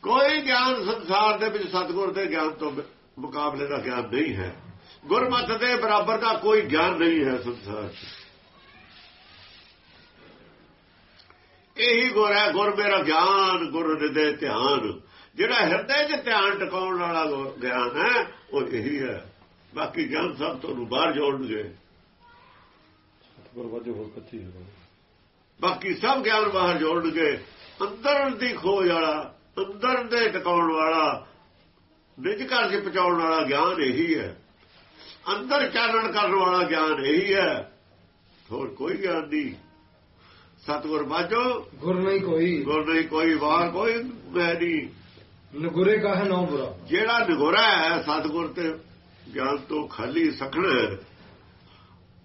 ਕੋਈ ਗਿਆਨ ਸੰਸਾਰ ਦੇ ਵਿੱਚ ਸਤਗੁਰ ਦੇ ਗਿਆਨ ਤੋਂ ਮੁਕਾਬਲੇ ਦਾ ਗਿਆਨ ਨਹੀਂ ਹੈ। ਗੁਰਮਤਿ ਦੇ ਬਰਾਬਰ ਦਾ ਕੋਈ ਗਿਆਨ ਨਹੀਂ ਹੈ ਸੰਸਾਰ 'ਚ। ਇਹੀ ਗੁਰ ਹੈ ਗੁਰ ਮੇਰਾ ਗਿਆਨ ਗੁਰ ਦੇ ਧਿਆਨ। ਜਿਹੜਾ ਹਿਰਦੇ 'ਚ ਧਿਆਨ ਟਿਕਾਉਣ ਵਾਲਾ ਗਿਆਨ ਹੈ ਉਹ ਇਹੀ ਹੈ। ਬਾਕੀ ਗਿਆਨ ਸਭ ਤੁਹਾਨੂੰ ਬਾਹਰ ਜੋੜਨਗੇ। ਬਾਕੀ ਸਭ ਗਿਆਨ ਬਾਹਰ ਜੋੜਨਗੇ। ਅੰਦਰ ਦੀ ਖੋਜ ਵਾਲਾ ਅੰਦਰ ਦੇ ਟਿਕਾਉਣ ਵਾਲਾ ਨਿਜ ਘਰ 'ਚ ਪਹੁੰਚਾਉਣ ਵਾਲਾ ਗਿਆਨ ਇਹੀ ਹੈ। ਅੰਦਰ ਚਾਨਣ ਕਰਨ ਵਾਲਾ ਗਿਆਨ ਇਹੀ ਹੈ। ਹੋਰ ਕੋਈ ਗਿਆਨ ਨਹੀਂ। ਸਤਿਗੁਰ ਬਾਝੋ ਗੁਰ ਨਹੀਂ ਕੋਈ। ਗੁਰ ਨਹੀਂ ਕੋਈ ਵਾਰ ਕੋਈ ਮੈਂ ਨਹੀਂ। ਨਗੁਰੇ ਕਾ ਹੈ ਨਾਮ ਬੁਰਾ? ਜਿਹੜਾ ਨਿਗੋਰਾ ਹੈ ਸਤਿਗੁਰ ਤੇ ਗਿਆਨ ਤੋਂ ਖਾਲੀ ਸਖਣਾ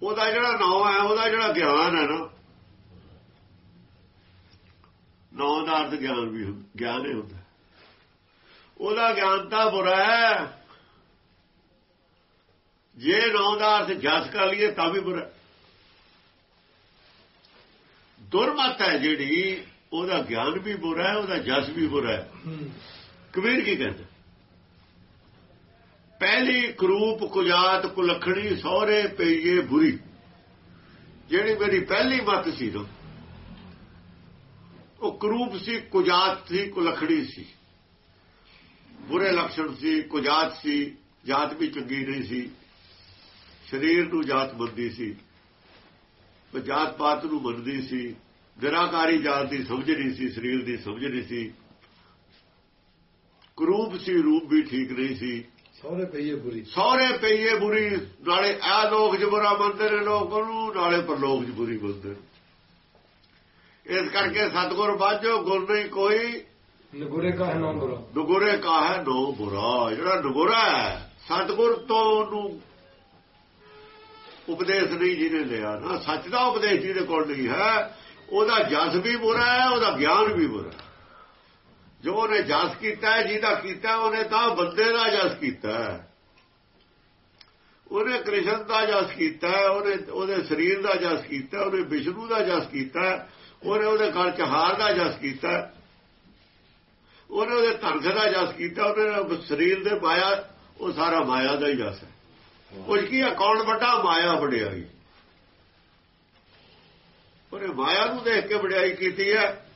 ਉਹਦਾ ਜਿਹੜਾ ਨਾਮ ਹੈ ਉਹਦਾ ਜਿਹੜਾ ਗਿਆਨ ਹੈ ਨਾ ਨਾਮ ਦਾ ਅਰਥ ਗਿਆਨ ਵੀ ਗਿਆਨ ਹੀ ਹੁੰਦਾ। ਉਹਦਾ ਗਿਆਨ ਤਾਂ ਬੁਰਾ ਹੈ। ਜੇ ਨਾਮ ਦਾ ਅਰਥ ਜਸ ਕਰ ਲਈਏ, ਤਾਂ ਵੀ ਬੁਰਾ। ਦੁਰਮਤ ਹੈ ਜਿਹੜੀ, ਉਹਦਾ ਗਿਆਨ ਵੀ ਬੁਰਾ ਹੈ, ਉਹਦਾ ਜਸ ਵੀ ਬੁਰਾ ਹੈ। ਕਬੀਰ ਕੀ ਕਹਿੰਦਾ? ਪਹਿਲੀ ਕਰੂਪ ਕੁਜਾਤ ਕੁਲਖਣੀ, ਸਹੁਰੇ ਪਈਏ ਬੁਰੀ। ਜਿਹੜੀ ਮੇਰੀ ਪਹਿਲੀ ਮਤ ਸੀ ਨਾ, ਉਹ ਕਰੂਪ ਸੀ, ਕੁਜਾਤ ਸੀ, ਕੁਲਖਣੀ ਸੀ। ਬੁਰੇ ਲੱਛਣ ਸੀ, ਕੁਜਾਤ ਸੀ, ਜਾਤ ਵੀ ਚੰਗੀ ਨਹੀਂ ਸੀ। ਸਰੀਰ ਨੂੰ ਜਾਤ ਮੰਦੀ ਸੀ ਜਾਤ ਪਾਤ ਨੂੰ ਮੰਨਦੀ ਸੀ ਨਿਰਾਕਾਰੀ ਜਾਤ ਦੀ ਸਮਝ ਨਹੀਂ ਸੀ ਸਰੀਰ ਦੀ ਸਮਝ ਨਹੀਂ ਸੀ। ਕਰੂਪ ਸੀ ਰੂਪ ਵੀ ਠੀਕ ਨਹੀਂ ਸੀ। ਸਹੁਰੇ ਪਈਏ ਬੁਰੀ। ਸਹੁਰੇ ਪਈਏ ਬੁਰੀ ਨਾਲੇ ਆ ਲੋਕ ਚ ਬੁਰਾ ਮੰਨਦੇ ਨੇ ਲੋਕ ਉਹਨੂੰ ਨਾਲੇ ਪਰਲੋਕ ਚ ਬੁਰੀ ਮੰਨਦੇ ਨੇ। ਇਸ ਕਰਕੇ ਸਤਗੁਰ ਬਾਝੋ ਗੁਰ ਨਹੀਂ ਕੋਈ ਨਗੁਰੇ ਕਾ ਹੈ ਨਾਮ ਬੁਰਾ। ਨਗੁਰੇ ਕਾ ਹੈ ਨੋ ਬੁਰਾ। ਜਿਹੜਾ ਨਗੁਰਾ ਹੈ ਸਤਗੁਰ ਤੋਂ ਨੂੰ ਉਪਦੇਸ਼ ਨਹੀਂ ਜਿਹਨੇ ਲਿਆ। ਨਾ ਸੱਚ ਦਾ ਉਪਦੇਸ਼ ਜਿਹਦੇ ਕੋਲ ਨਹੀਂ ਹੈ, ਉਹਦਾ ਜਸ ਵੀ ਬੁਰਾ ਹੈ, ਉਹਦਾ ਗਿਆਨ ਵੀ ਬੁਰਾ ਜੋ ਉਹਨੇ ਜਸ ਕੀਤਾ ਹੈ, ਜਿਹਦਾ ਕੀਤਾ ਉਹਨੇ ਤਾਂ ਬੰਦੇ ਦਾ ਜਸ ਕੀਤਾ ਹੈ। ਉਹਨੇ ਕ੍ਰਿਸ਼ਨ ਦਾ ਜਸ ਕੀਤਾ ਉਹਨੇ ਉਹਦੇ ਸਰੀਰ ਦਾ ਜਸ ਕੀਤਾ ਉਹਨੇ ਵਿਸ਼ਨੂੰ ਦਾ ਜਸ ਕੀਤਾ ਉਹਨੇ ਉਹਦੇ ਘਰ ਚ ਹਾਰ ਦਾ ਜਸ ਕੀਤਾ ਉਹਨੇ ਉਹਦੇ ਧਰਖ ਦਾ ਜਸ ਕੀਤਾ, ਉਹਨੇ ਸਰੀਰ ਦੇ ਮਾਇਆ ਉਹ ਸਾਰਾ ਮਾਇਆ ਦਾ ਹੀ ਜਸ ਹੈ। ਉਹ ਕੀ ਹੈ ਕੌਣ ਵੱਡਾ? ਮਾਇਆ ਵਡਿਆਈ। ਉਹਨੇ ਮਾਇਆ ਨੂੰ ਦੇਖ ਕੇ ਵਡਿਆਈ ਕੀਤੀ ਹੈ।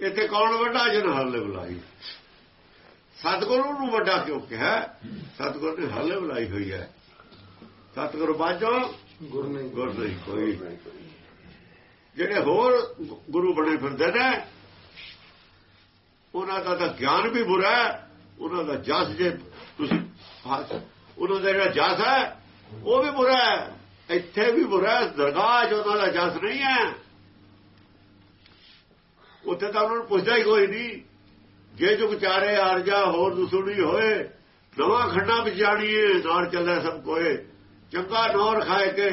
ਇੱਥੇ ਕੌਣ ਵੱਡਾ? ਜਨ ਹਰਲੇ ਬੁਲਾਈ। ਸਤਿਗੁਰੂ ਨੂੰ ਵੱਡਾ ਕਿਉਂ ਕਿਹਾ? ਸਤਿਗੁਰੂ ਨੇ ਹਰਲੇ ਬੁਲਾਈ ਹੋਈ ਹੈ। ਸਤਿਗੁਰੂ ਬਾਝੋਂ ਗੁਰ ਨਹੀਂ। ਗੁਰ ਨਹੀਂ ਕੋਈ। ਜਿਹੜੇ ਹੋਰ ਗੁਰੂ ਬਣੇ ਫਿਰਦੇ ਨੇ ਉਹਨਾਂ ਦਾ ਤਾਂ ਗਿਆਨ ਵੀ ਬੁਰਾ ਹੈ। ਉਹਨਾਂ ਦਾ ਜਸ ਜੇ ਤੁਸੀਂ ਉਹਨਾਂ ਦਾ ਜਿਹੜਾ ਜਸ ਹੈ, ਉਹ ਵੀ ਬੁਰਾ ਹੈ। ਇੱਥੇ ਵੀ ਬੁਰਾ ਹੈ, ਦਰਗਾਹ 'ਚ ਉਹਨਾਂ ਦਾ ਜਸ ਨਹੀਂ ਹੈ। ਉੱਥੇ ਤਾਂ ਉਹਨਾਂ ਨੂੰ ਪੁੱਛਦਾ ਹੀ ਕੋਈ ਨਹੀਂ। ਜੇ ਜੋ ਵਿਚਾਰੇ ਆਰਜਾ ਹੋਰ ਦੁਸੂਣੀ ਹੋਏ, ਨਵਾਂ ਖੰਡਾ ਵਿੱਚ ਜਾਣੀਏ ਨਾਲ ਚੱਲੇ ਸਭ ਕੋਏ। ਚੰਗਾ ਨੌਰ ਖਾਏ ਕੇ,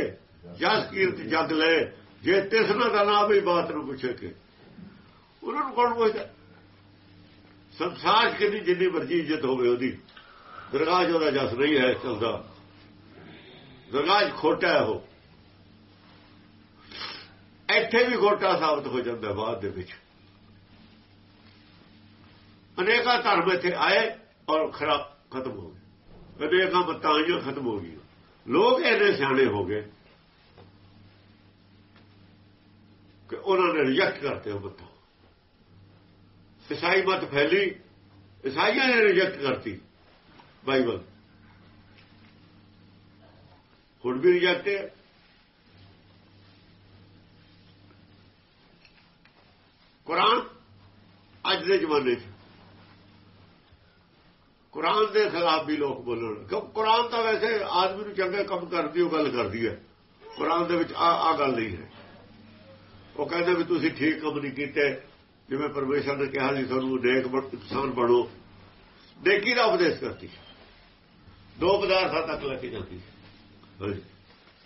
ਜਸ ਕੀਰਤ ਜਗ ਲੈ ਜੇ ਤਿਸ ਦਾ ਨਾ ਵੀ ਬਾਤ ਨੂੰ ਪੁੱਛੇ ਕੇ। ਉਹਨਾਂ ਨੂੰ ਕੌਣ ਪੁੱਛਦਾ? ਸੰਸਾਰ 'ਚ ਕਿੰਨੀ ਜਿੰਨੀ ਮਰਜ਼ੀ ਇੱਜ਼ਤ ਹੋਵੇ ਉਹਦੀ। ਦਰਗਾਹ ਉਹਦਾ ਜਸ ਨਹੀਂ ਹੈ ਚੱਲਦਾ। ਦਰਗਾਹ ਖੋਟਾ ਹੈ ਉਹ। ਇੱਥੇ ਵੀ ਖੋਟਾ ਸਾਬਤ ਹੋ ਜਾਂਦਾ ਬਾਅਦ ਦੇ ਵਿੱਚ। ਅਨੇਕਾਂ ਧਰਮ ਇੱਥੇ ਆਏ ਔਰ ਖਰਾਬ ਖਤਮ ਹੋ ਗਏ। ਅਨੇਕਾਂ ਮਤਾਂ ਆਈਆਂ, ਖਤਮ ਹੋ ਗਈਆਂ। ਲੋਕ ਇਹਦੇ ਸਿਆਣੇ ਹੋ ਗਏ ਕਿ ਉਹਨਾਂ ਨੇ ਰਿਜੈਕਟ ਕਰਤੇ ਉਹ ਮਤਾਂ। ਈਸਾਈ ਮਤ ਫੈਲੀ, ਈਸਾਈਆਂ ਨੇ ਰਿਜੈਕਟ ਕਰਤੀ। ਬਾਈਬਲ। ਹੁਣ ਵੀ ਰਿਜੈਕਟ ਹੈ ਕੁਰਾਨ ਅੱਜ ਦੇ ਜ਼ਮਾਨੇ 'ਚ। ਕੁਰਾਨ ਦੇ ਖਿਲਾਫ ਵੀ ਲੋਕ ਬੋਲਣ। ਕਿਉਂ? ਕੁਰਾਨ ਤਾਂ ਵੈਸੇ ਆਦਮੀ ਨੂੰ ਚੰਗੇ ਕੰਮ ਕਰਦੀ, ਉਹ ਗੱਲ ਕਰਦੀ ਹੈ। ਕੁਰਾਨ ਦੇ ਵਿੱਚ ਆ ਆ ਗੱਲ ਨਹੀਂ ਹੈ। ਉਹ ਕਹਿੰਦੇ ਵੀ ਤੁਸੀਂ ਠੀਕ ਕੰਮ ਨਹੀਂ ਕੀਤੇ। ਜਿਵੇਂ ਪਰਮੇਸ਼ਰ ਨੇ ਕਿਹਾ ਸੀ ਤੁਹਾਨੂੰ ਨੇਕ ਬਣ- ਇਨਸਾਨ ਬਣੋ। ਨੇਕੀ ਦਾ ਉਪਦੇਸ਼ ਕਰਦੀ ਦੋ ਪਦਾਰਥਾਂ ਤੱਕ ਲੈ ਕੇ ਜਾਂਦੀ।